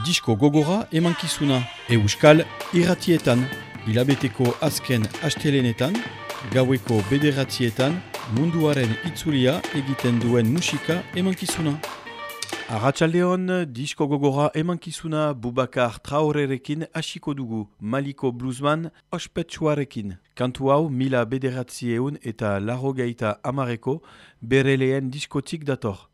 Disko gogora emankizuna euskal irratietan. Ilabeteko azken astelenetan, gaueko bederatietan, munduaren itzulia egiten duen musika emankizuna. Arratxaldeon, disko gogora emankizuna Bubakar Traorerekin hasiko dugu Maliko Bluesman ospetsuarekin. Kantu hau mila bederatzieun eta larrogeita amareko bere lehen diskotik dator.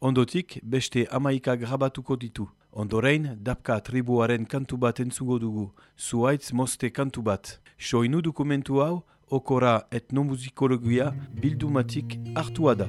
Ondotik beste amaika grabatuko ditu. Ondorein, dapka tribuaren kantu bat entzugo dugu, zuaitz moste kantu bat. Soinu dokumentu hau, okora etnomuzikologia bildumatik hartua da.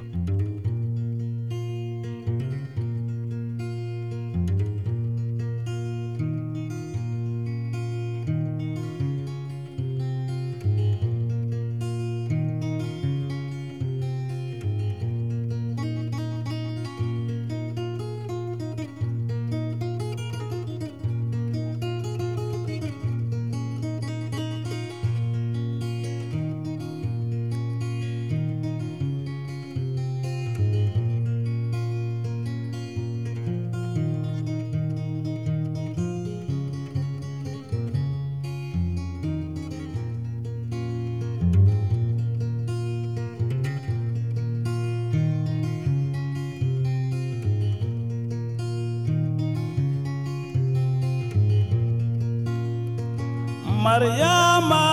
Mariama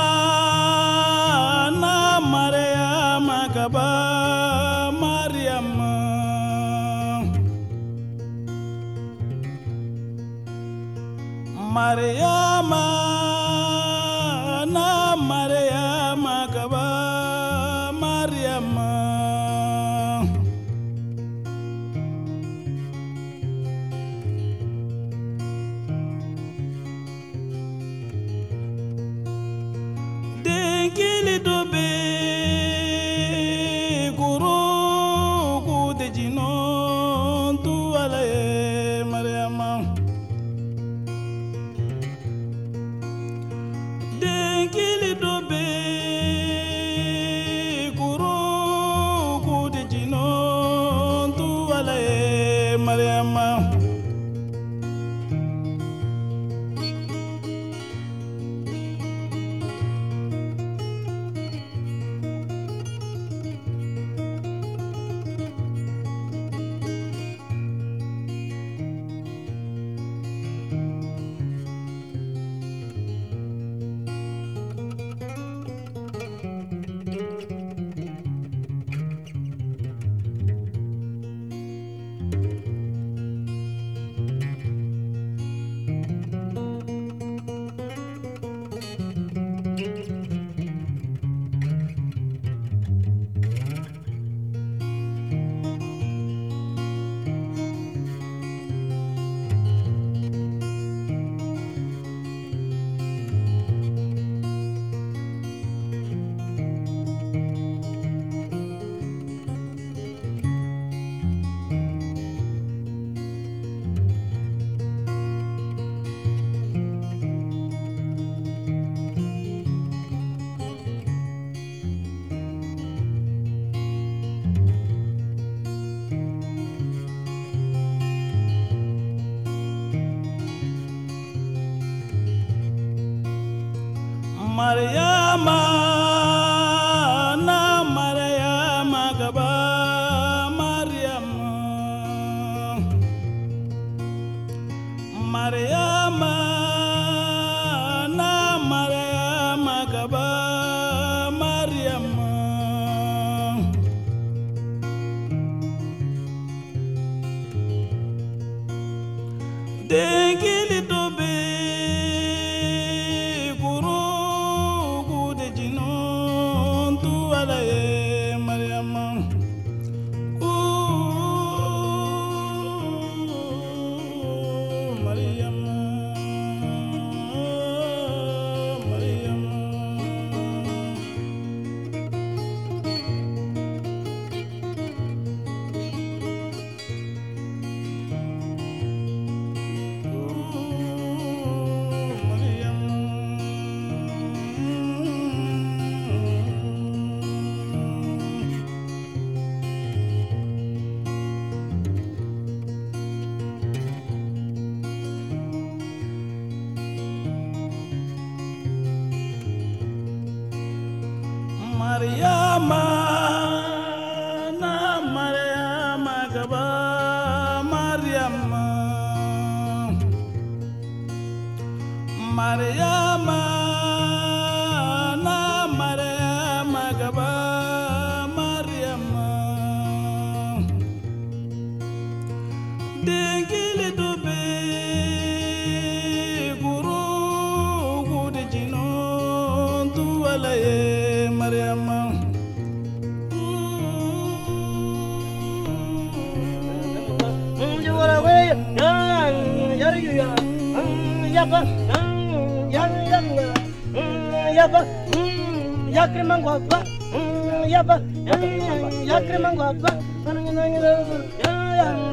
yakrimango apa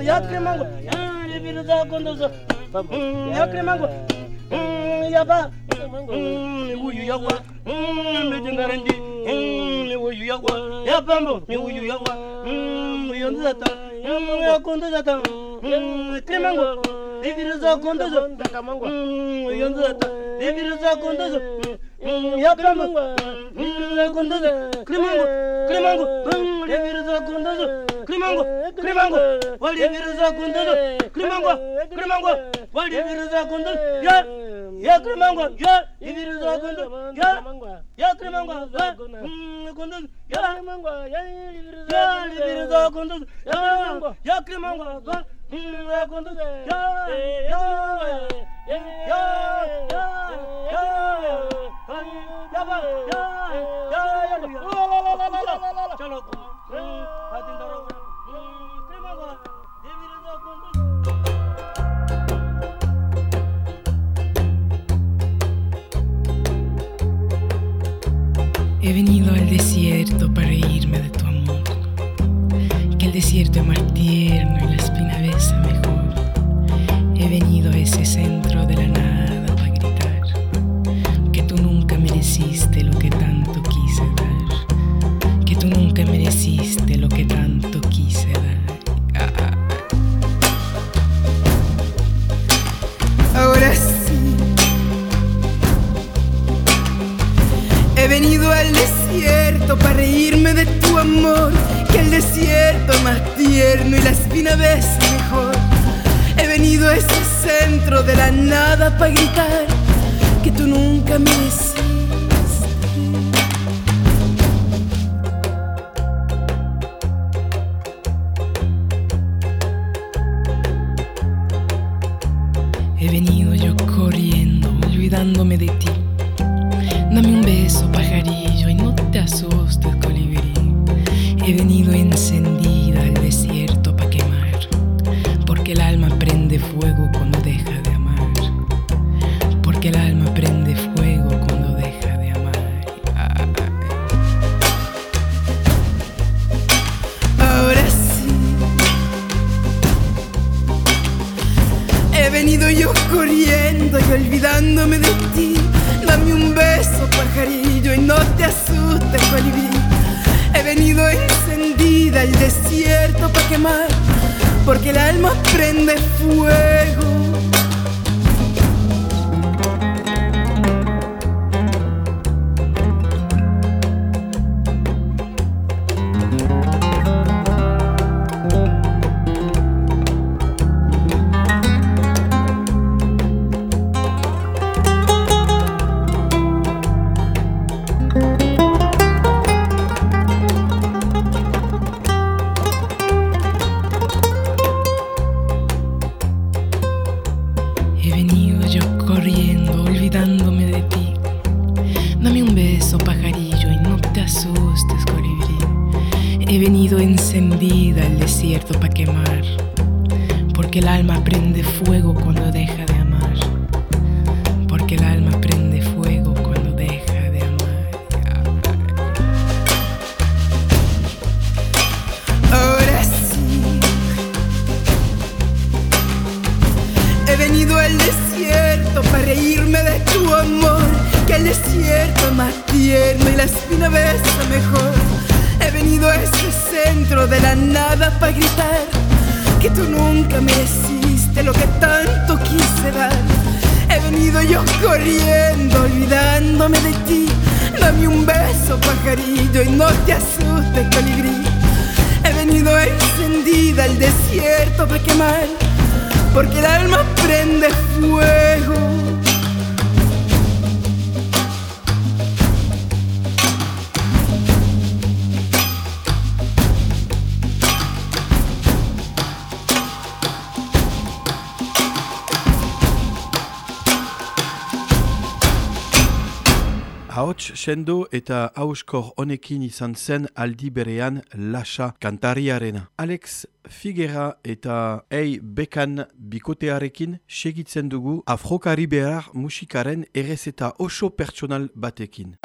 yakrimango riviri dzakondoso mm, yakrimango mm, yapa. Mm, uyu yakwa. Mbetingarendi uyu yakwa. Yapambo uyu yakwa. Yondizata yakondizata krimango riviri dzakondoso yondizata riviri dzakondoso 야그만고 군더서 그만고 그만고 원리 위로서 군더서 그만고 그만고 원리 위로서 군더서 그만고 그만고 원리 위로서 군더서 야야 그만고 야 위로서 군더서 야야 그만고 군더서 야 그만고 야 위로서 군더서 야 그만고 야 He venido al desierto para reírme de tu amor. Que el desierto es más tierno centro de la nada para gritar. Que tú nunca mereciste lo que Ahots sendo eta hauskor honekin izan zen aldi berean lasa kantariarena. Alex Figuera eta Ei Bekan bikotearekin segitzen dugu afrokari behar musikaren errezeta oso pertsonal batekin.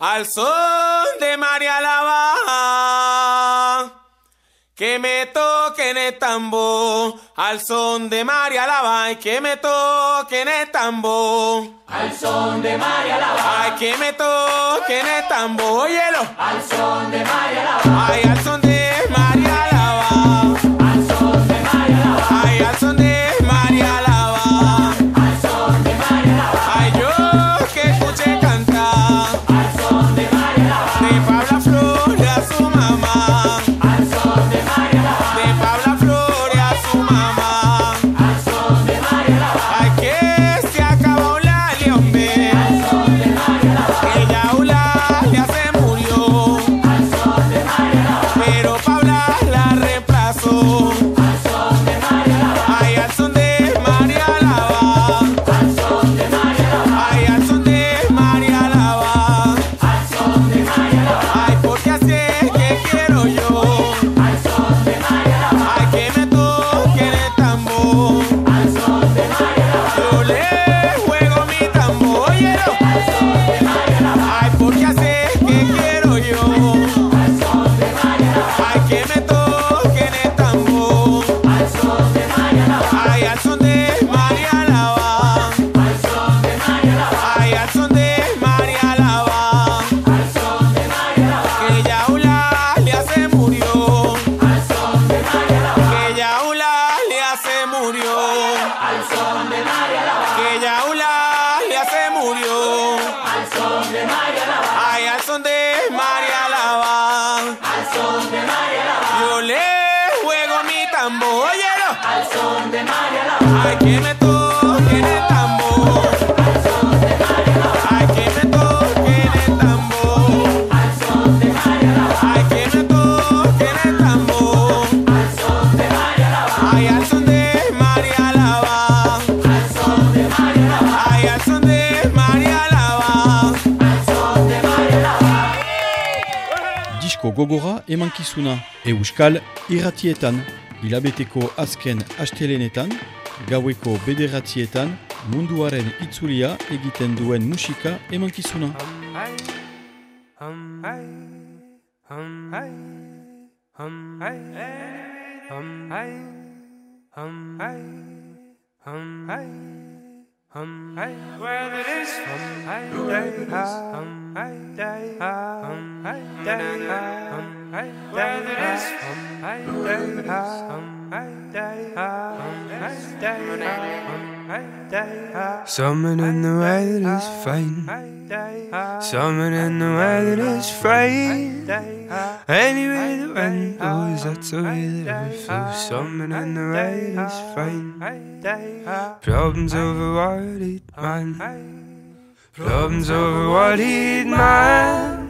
Al son de María Lava, Que me toquen el tambor. Al son de María Lava, que me toquen el tambor. Al son de María Lava. Ay, que me toquen el tambor, hielo al son de María Lava. Ay, al son Bye. Gogora emankizuna euskal irratietan, hilabeteko azken astelenetan, gaueko bederatzietan, munduaren itzulia egiten duen musika emankizuna. Someone in the weather is fine Someone in the weather is fine Anyway the wind blows that's the way that I feel Someone in the weather is fine Problems over he'd man. Problems over he'd man.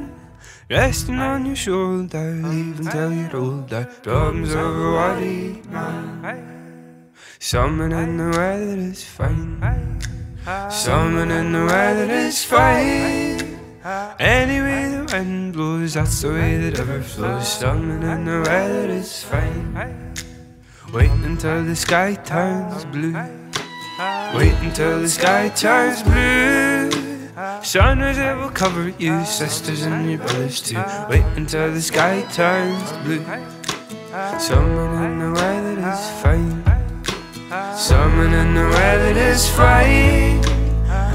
Resting on your shoulder, leave until you're older. Problems over what he'd man. Someone the weather is fine. Someone in the weather is fine. Anyway the wind blows, that's the way that ever flows. Someone in the weather is fine. Wait until the sky turns blue. Wait until the sky turns blue. Sunrise it will cover you, sisters and your brothers too. Wait until the sky turns blue. Someone in the weather is fine. Someone in the weather is fine.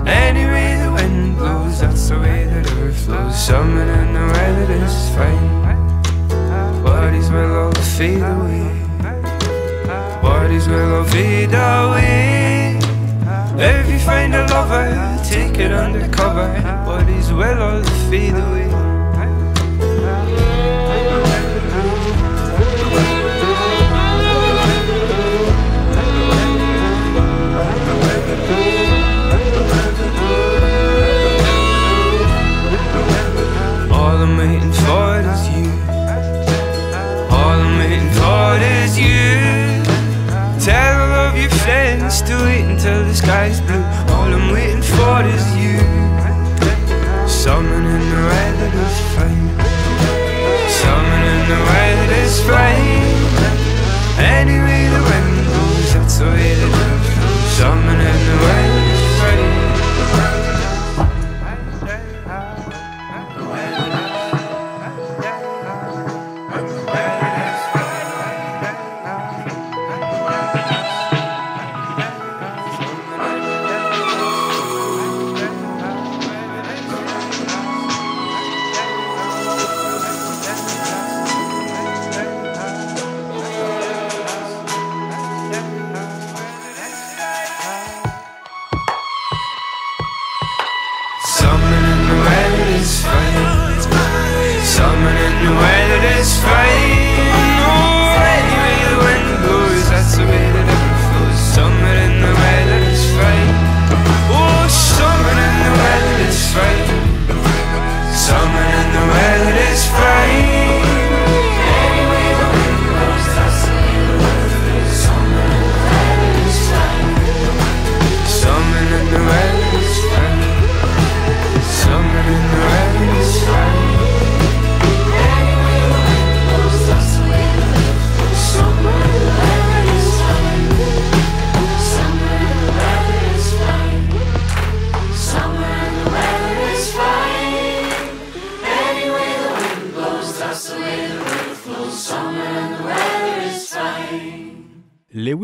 Anyway the wind blows, that's the way that it flows. Someone in the weather is fine. Bodies will all fade away. Bodies will all fade away. If you find a lover, take it undercover. Bodies will all fade away.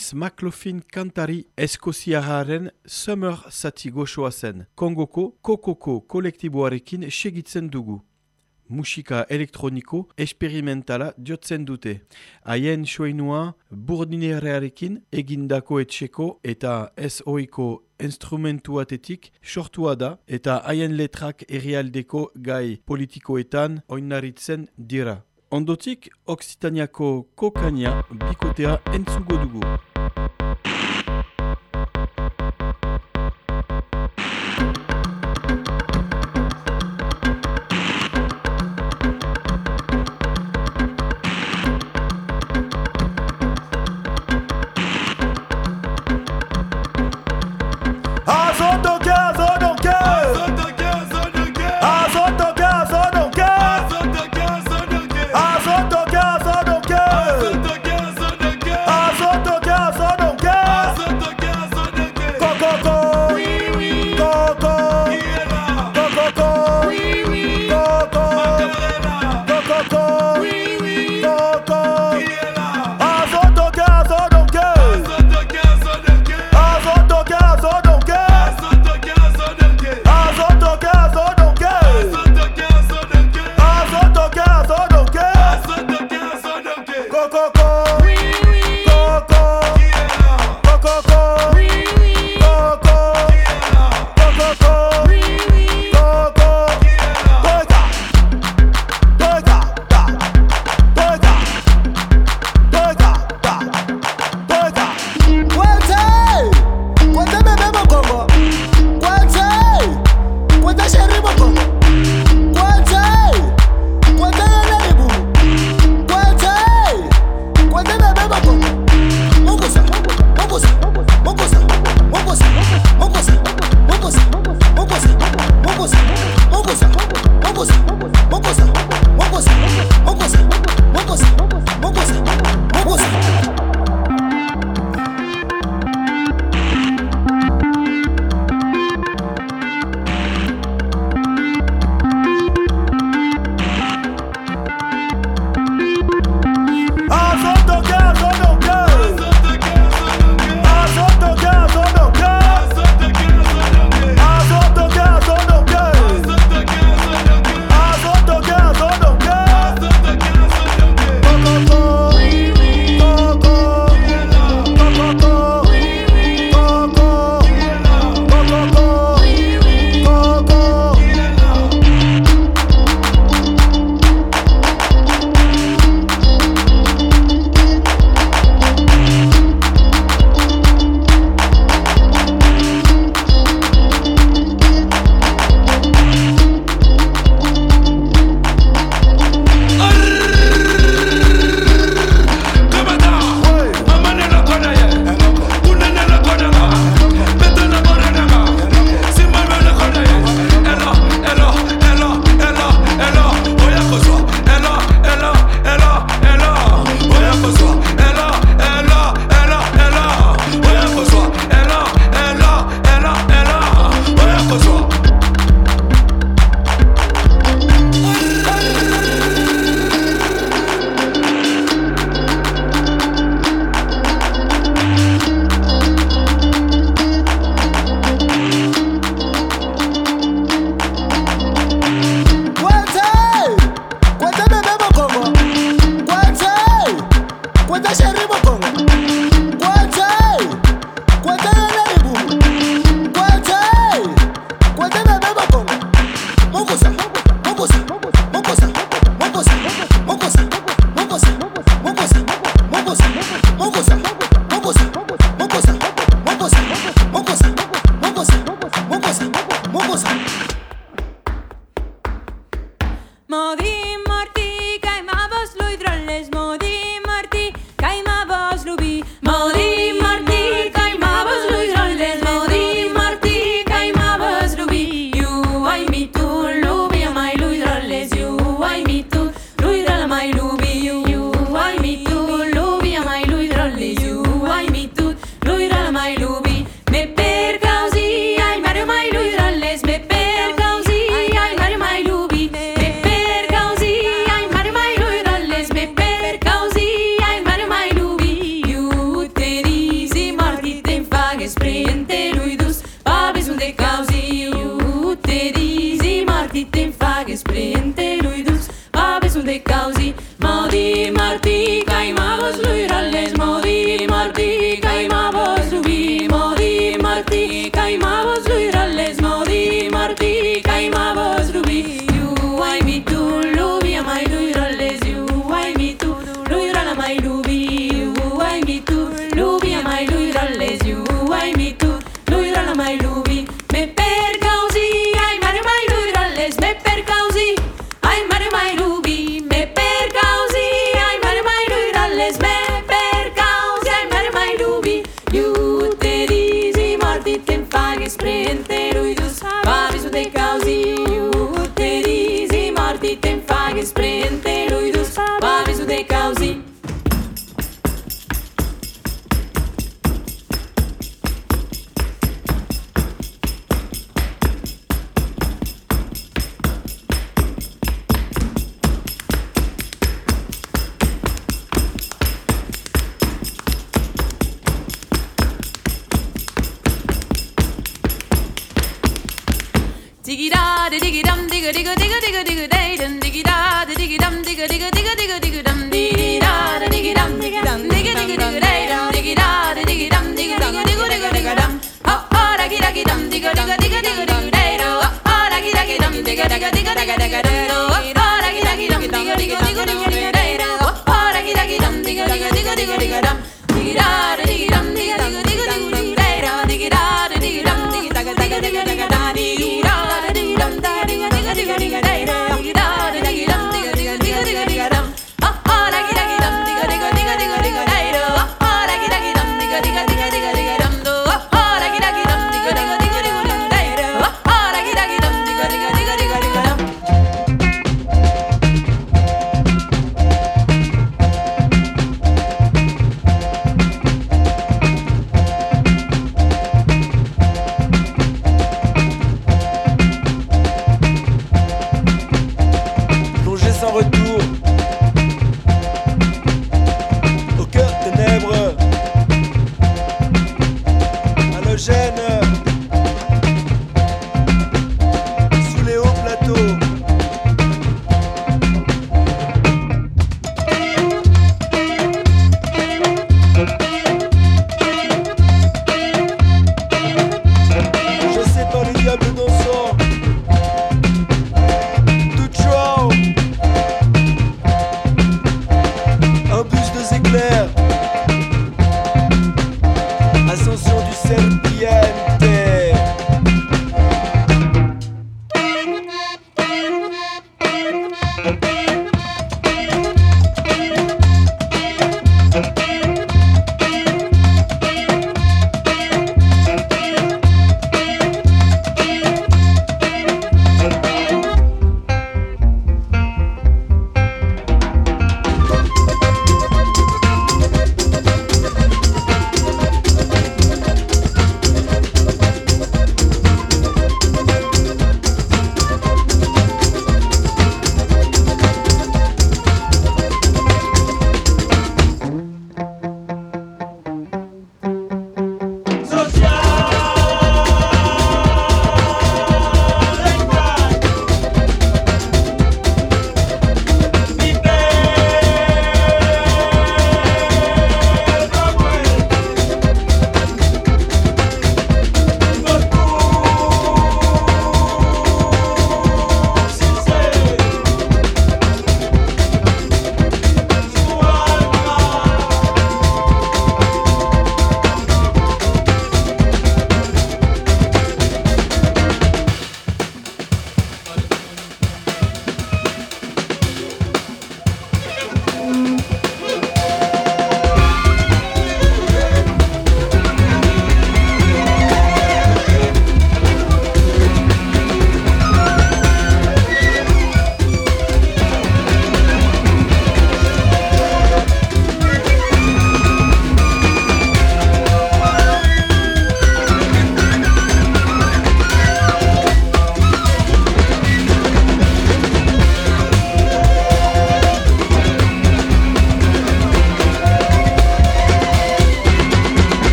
Lewis McLaughlin kantari eskoziarraren Summer zati goxoa zen. Kongoko kokoko kolektiboarekin segitzen dugu. Musika elektroniko esperimentala diotzen dute. Haien soinua burdinerearekin egindako etxeko eta ez ohiko instrumentuatetik sortua da eta haien letrak herrialdeko gai politikoetan oinaritzen dira. Ondotik, Oksitaniako kokania bikotea entzugo dugu.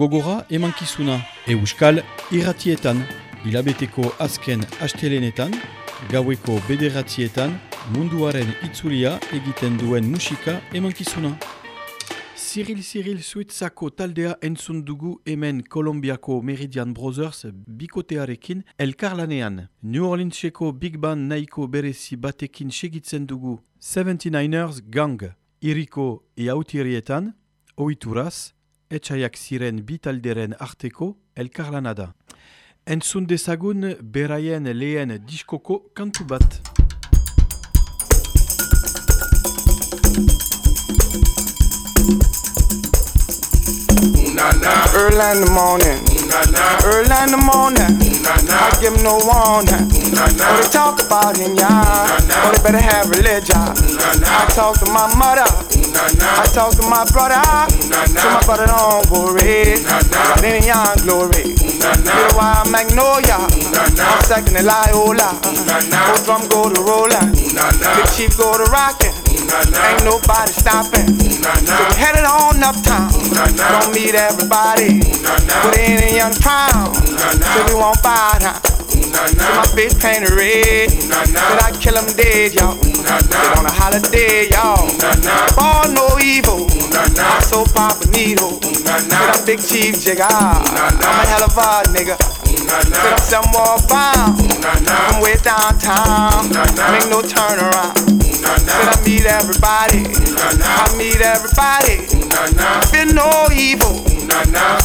Gogora emankizuna euskal irratietan hilabeteko azken astelenetan gaueko bederatzietan munduaren itzulia egiten duen musika emankizuna. Cyril Cyril Suitzako taldea entzun dugu hemen Kolombiako Meridian Brothers bikotearekin elkarlanean. New Orleanseko Big Band nahiko berezi batekin segitzen dugu 79ers Gang iriko iautirietan, oituraz, etxaiak ziren bitalderen arteko elkarlana da. Entzun dezagun beraien lehen diskoko kantu bat. Early in the morning, early in the morning, I give 'em no warning. Oh, they talk about him, yeah. Oh, they better have religion. I talk to my mother, I talk to my brother, so my brother don't worry. Got any young glory, little wild magnolia, I'm second to Loyola. Go drum go to rollin', big chief go to rockin'. Ain't nobody stopping. So we headed on uptown. Don't meet everybody. Put in a young crown. So we won't buy So my face painted red. Said I kill 'em dead, y'all. Sit on a holiday, y'all. Born no evil. I'm so Papanito. Said I'm Big Chief Jigga. I'm a hell of a nigga. Said I'm somewhere bound. I'm way downtown. Make no turnaround. Said I meet everybody. I meet everybody. Been no evil.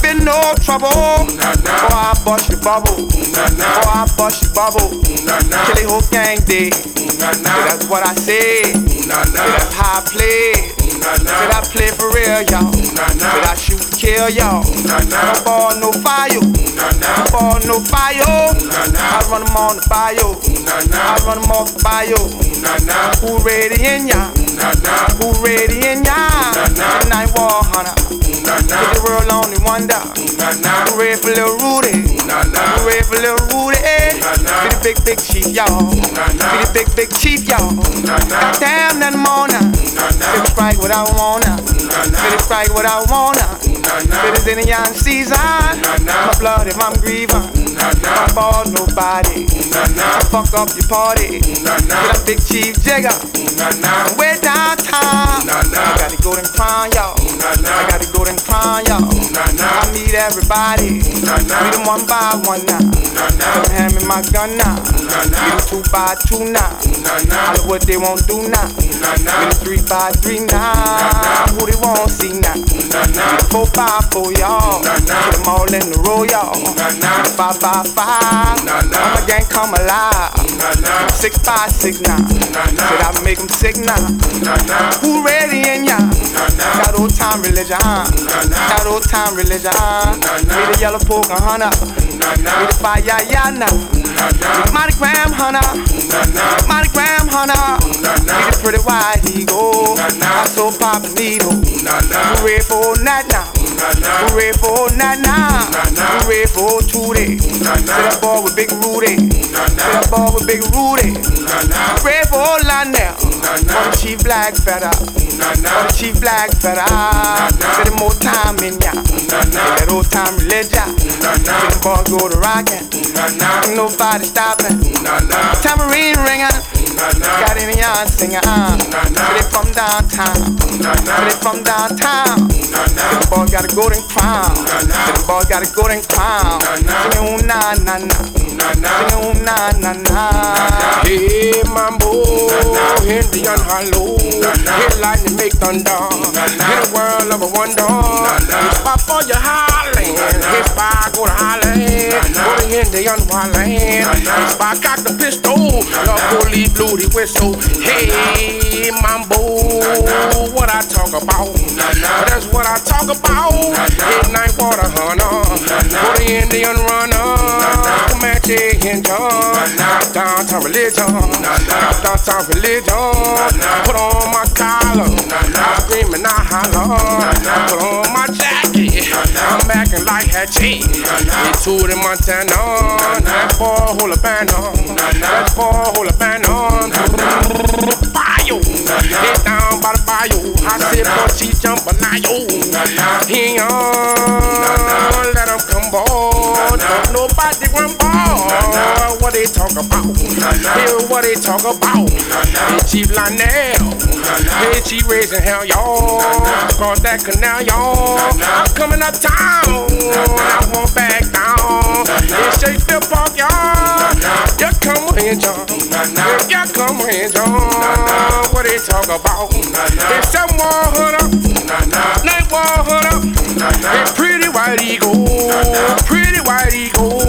Been no trouble. Boy, oh, I bust your bubble. Boy, oh, I bust your bubble. Kill the whole gang dead. Say that's what I said. Say that's how I play. Said I play for real, y'all. Said I shoot kill y'all. No ball, no fire. No ball, no fire. I run them on the bio. I run them off the bio. Who ready in ya? Who ready in ya? Tonight war hunter. Get the world on the wonder. Who ready for little Rudy? Who ready for little Rudy? Eh? Be the big, big chief, y'all. Be the big, big chief, y'all. Goddamn that morning. Fit it right what I wanna. Fit it right what I wanna. Fit it in the young season. My blood if I'm grieving. Don't ball nobody. I Fuck up your party. Get a big chief jigger. I'm way downtown. I got the golden crown, y'all. I got the golden crown, y'all. I meet everybody. Meet them one by one now. Don't hand me my gun now. Them two by two now. Hollywood they won't do now. Them three by three now. Who they won't see now. Them four by four, y'all. Put them all in the row, y'all. Them five by five. I'm a gang come alive. Six by six now. Said I make them sick now. Who ready in ya? Got old time religion. Got old time religion. Need a yellow poker hunter. Need a fire ya now. Monty Graham hunter. Monty Graham hunter. Need a pretty white eagle. I so pop needle. Who ready for that now? Who ready for that now? Who ready for days? Say that boy with big Rudy. Say that boy with big Rudy. Ready for Lionel. The chief black. For the chief black. Say the more time in ya. That old time religion. Say the boy go to rockin'. Ain't nobody stopping. Tambourine ringing. Got any young singer. Say they from downtown. Say they from downtown. The boy got a golden crown. The boy got a golden crown. Singing ooh na na na. Singing ooh na na na. Hey, mambo, Indian hollow. Hit lightning make thunder. In a world of a wonder. It's pop for your Highland. It's by go to Highland. Go to Indian Highland. It's by cock the pistol. Go leave blue the whistle. Hey, mambo, what I talk about. That's what I talk about. Midnight water hunter. Go to Indian runner. Comanche Indian. Downtown religion. Downtown religion. Put on my collar. I scream and I holler. Put on my jacket. I'm acting like Hatchie. They toured in Montana. That boy hold a band on. That boy hold a band on. Bio. Get down by the bio. I said, boy, she jump a yo. He on. Let him come. Don't nobody run ball. What they talk about? Hear what they talk about. Hey, Chief Lionel. Hey, Chief raising hell, y'all. Across that canal, y'all. I'm coming uptown. I won't back down. It's Shakespeare Park, y'all. You come here, John. You come here, John. What they talk about? It's some hunter. Night hunter. Hey, pretty white eagle. Pretty white eagle.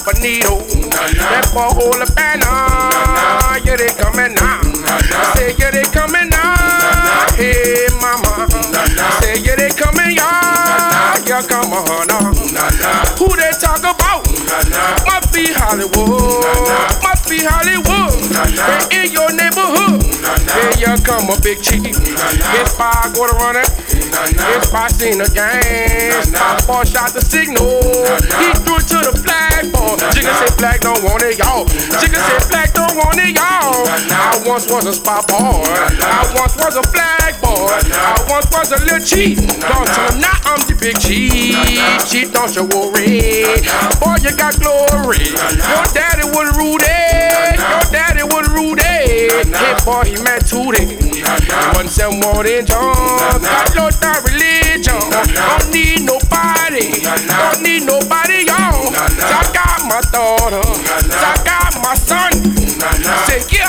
That's for Papa oh. Nito. That's for Holy Banner. Yeah, they coming now. I say, yeah, they coming now. Hey, mama. I say, yeah, they coming, y'all. Yeah, come on now. Who they talk about? Must be Hollywood. Must be Hollywood. Hey, in your neighborhood. Hey, yeah, come on, big chief. It's five, go to run it. If I seen the game, my boy shot the signal. He threw it to the flagpole. Jigga said flag don't want it, y'all. Jigga said flag don't want it, y'all. I once was a spot boy. I once was a flag boy. I once was a little chief. Don't tell now I'm the big chief. Chief, don't you worry. Boy, you got glory. Your daddy was Rudy. Your daddy was Rudy. Hey, boy, he met Tootie. One seven one in John. Got no religion. Don't need nobody. Don't need nobody, y'all. I got my daughter. I got my son. Say, yeah.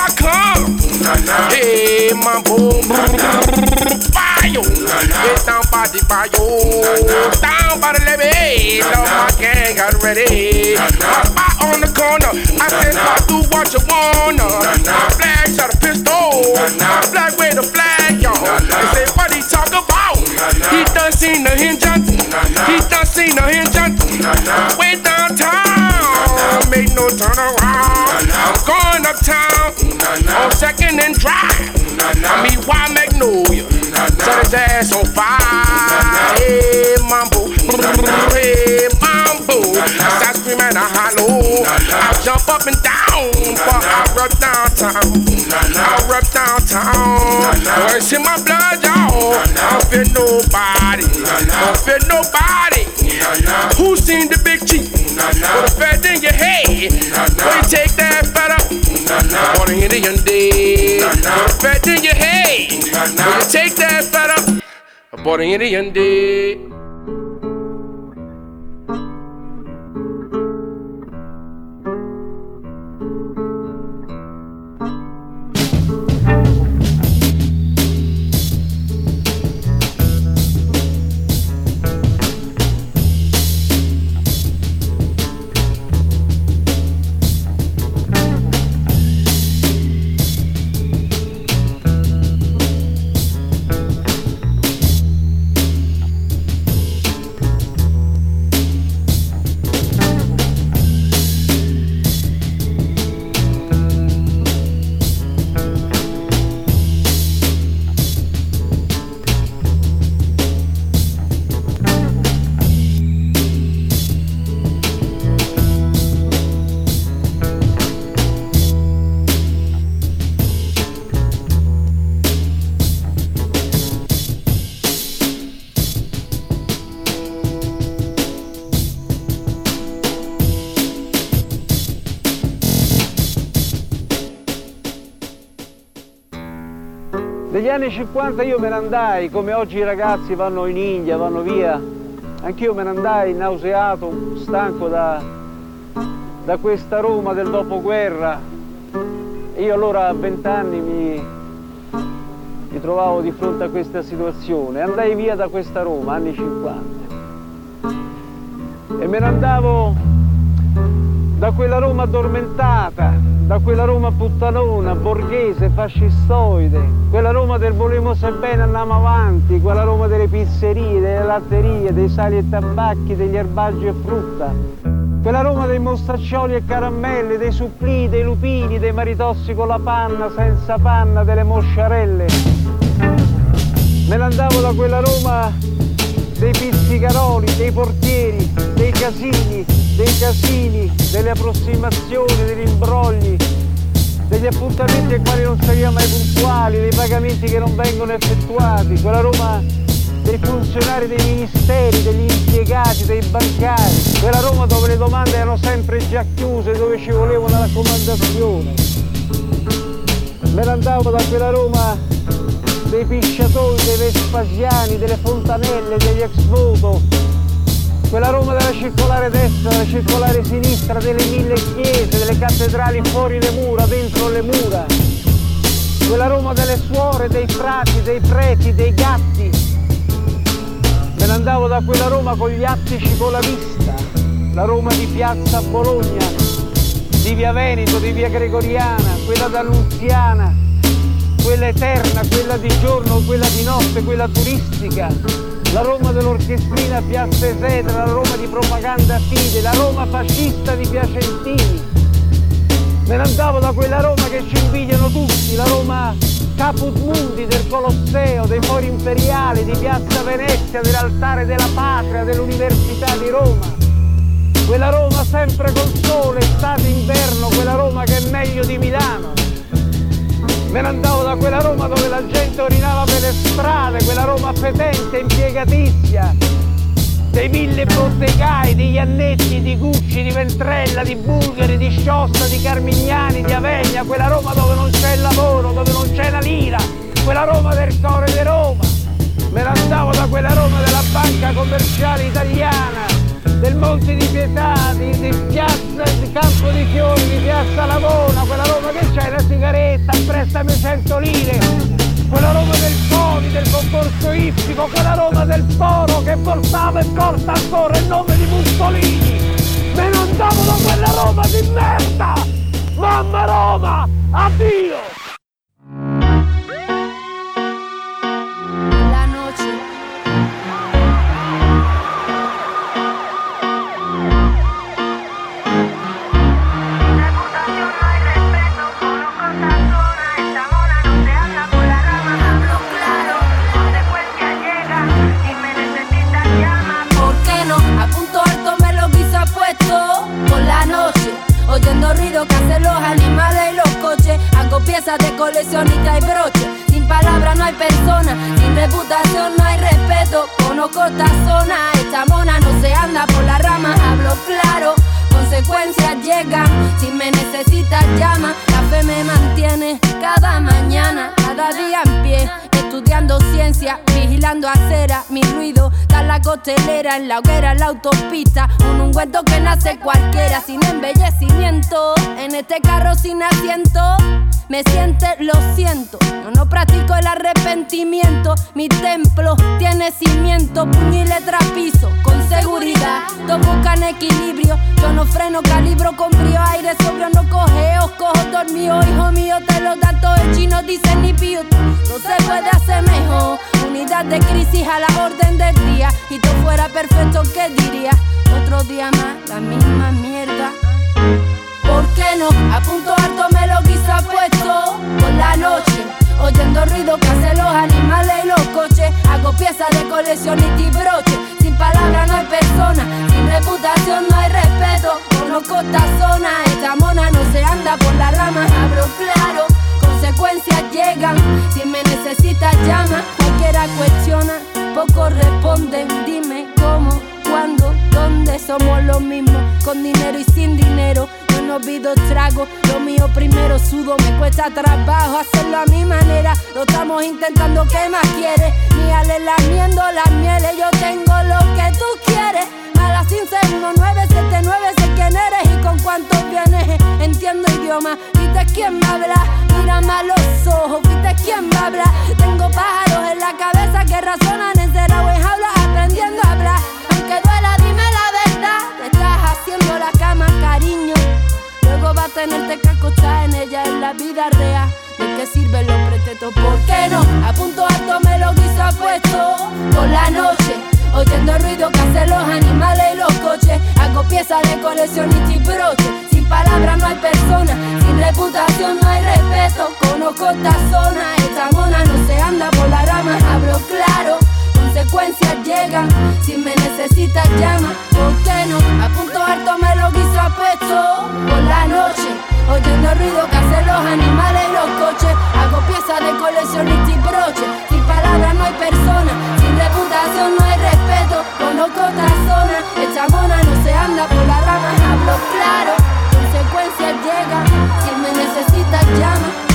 Hey, my boom. Fire. It's down by the fire. Down by the levee. Love my gang got ready. I on the corner. I said, I do what you wanna. My flag shot a pistol. My flag with a flag, y'all. They say, what he talk about? He done seen the hinge He done seen the hinge Way downtown. Make no turn around. I'm going uptown. On second and drive. I mean, why Magnolia? Set his ass on fire. Hey, mambo. Hey, mambo. I start screaming, I hollow. I jump up and down. But I rub downtown. I rub downtown. I see my blood, y'all. I don't feel nobody. Don't feel nobody. Who seen the big chief? With a fat in your head. Where you take that? On the Indian day. With a fat in your head. Where you take that fat up? Aboard the Indian day. Anni 50 io me ne andai, come oggi i ragazzi vanno in India, vanno via, anch'io me ne andai nauseato, stanco da, da questa Roma del dopoguerra. Io allora a vent'anni mi, mi trovavo di fronte a questa situazione. Andai via da questa Roma, anni 50. E me ne andavo da quella Roma addormentata, da quella Roma puttanona, borghese, fascistoide, quella Roma del volemo se bene andiamo avanti, quella Roma delle pizzerie, delle latterie, dei sali e tabacchi, degli erbaggi e frutta, quella Roma dei mostaccioli e caramelli, dei supplì, dei lupini, dei maritossi con la panna, senza panna, delle mosciarelle. Me ne andavo da quella Roma dei pizzicaroli, dei portieri, dei casini, dei casini, delle approssimazioni, degli imbrogli, degli appuntamenti ai quali non arriva mai puntuali, dei pagamenti che non vengono effettuati, quella Roma dei funzionari dei ministeri, degli impiegati, dei bancari, quella Roma dove le domande erano sempre già chiuse, dove ci voleva una raccomandazione. Me ne andavo da quella Roma dei pisciatori, dei vespasiani, delle fontanelle, degli ex voto, quella Roma della circolare destra, della circolare sinistra, delle mille chiese, delle cattedrali fuori le mura, dentro le mura, quella Roma delle suore, dei frati, dei preti, dei gatti. Me ne andavo da quella Roma con gli attici con la vista, la Roma di piazza Bologna, di via Veneto, di via Gregoriana, quella d'Annunziana, quella eterna, quella di giorno, quella di notte, quella turistica, la Roma dell'orchestrina Piazza Esedra, la Roma di propaganda Fide, la Roma fascista di Piacentini. Me ne andavo da quella Roma che ci invidiano tutti, la Roma Caput Mundi del Colosseo, dei Fori Imperiali, di Piazza Venezia, dell'Altare della Patria, dell'Università di Roma. Quella Roma sempre col sole, estate, inverno, quella Roma che è meglio di Milano. Me ne andavo da quella Roma dove la gente orinava per le strade, quella Roma fetente, impiegatizia, dei mille bottegai, di Iannetti, di Gucci, di Ventrella, di Bulgari, di Sciossa, di Carmignani, di Avegna, quella Roma dove non c'è il lavoro, dove non c'è la lira, quella Roma del cuore di Roma. Me ne andavo da quella Roma della banca commerciale italiana, del Monte di Pietà, di, di piazza di Campo di Fiori, di piazza Lavona, 6.900 lire, quella roba del CONI, del concorso ippico, quella roba del foro che portava e porta ancora il nome di Mussolini. Me non davano quella roba di merda! Mamma Roma, addio! La fe me mantiene cada mañana, cada día en pie. Estudiando ciencia, vigilando acera, mi ruido está la costelera, en la hoguera, en la autopista. Un ungüento que nace cualquiera, sin embellecimiento. En este carro sin asiento, me siente, lo siento. Yo no practico el arrepentimiento. Mi templo tiene cimiento, puño y letra piso, con seguridad. Todos buscan equilibrio. Yo no freno, calibro con brío, aire dicen ni pío. No se puede hacer mejor. Unidad de crisis a la orden del día. Y tú fuera perfecto, ¿qué diría? Otro día más, la misma mierda. ¿Por qué no? A punto alto me lo quizá puesto por la noche. Oyendo ruido que hacen los animales y los coches. Hago piezas de coleccionista y broche. Sin palabras no hay persona, sin reputación no hay respeto. Conozco esta zona, esta mona no se anda por las ramas, hablo claro. Consecuencias llegan, si me necesitas llama. Cualquiera cuestiona, pocos responden. Dime cómo, cuándo, dónde somos los mismos. Con dinero y sin dinero, yo no pido trago. Lo mío primero sudo, me cuesta trabajo hacerlo a mi manera. Lo estamos intentando, ¿qué más quieres? Míale lamiendo las mieles, yo tengo lo que tú quieres. Mala sin ser 1979, sé quién eres y con cuántos vienes. Entiendo idioma, viste quién me habla. Mírame a los ojos, viste quién me habla. Tengo pájaros en la cabeza que razonan encerrado en jaulas, aprendiendo a hablar. Aunque duela, dime la verdad. Te estás haciendo la cama, cariño. Luego va a tenerte que acostar en ella en la vida real. ¿De qué sirve los pretextos? ¿Por qué no? A punto alto me lo quiso puesto por la noche. Oyendo ruido que hacen los animales y los coches. Hago piezas de coleccionista y broche. Sin palabras no hay persona, sin reputación no hay respeto. Conozco esta zona, esta mona no se anda por la rama, hablo claro. Consecuencias llegan, si me necesitas llama, ¿por qué no? A punto alto me lo quiso puesto por la noche. Oyendo el ruido que hacen los animales y los coches. Hago piezas de coleccionista y broche. Sin palabras no hay persona, sin reputación conozco otra zona. Esta mona no se anda por las ramas, hablo claro. Consecuencias llega, si me necesitas llama.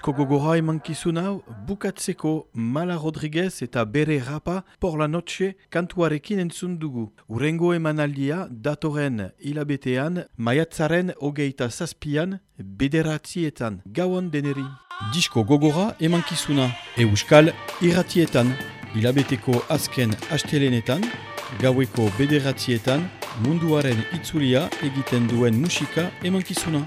Disko gogora emankizun hau bukatzeko Mala Rodriguez eta bere rapa por la noche kantuarekin entzun dugu. Urengo emanaldia datoren hilabetean maiatzaren hogeita zazpian bederatzietan gauan deneri. Disko gogora emankizuna euskal irratietan hilabeteko azken astelenetan gaueko bederatzietan munduaren itzulia egiten duen musika emankizuna.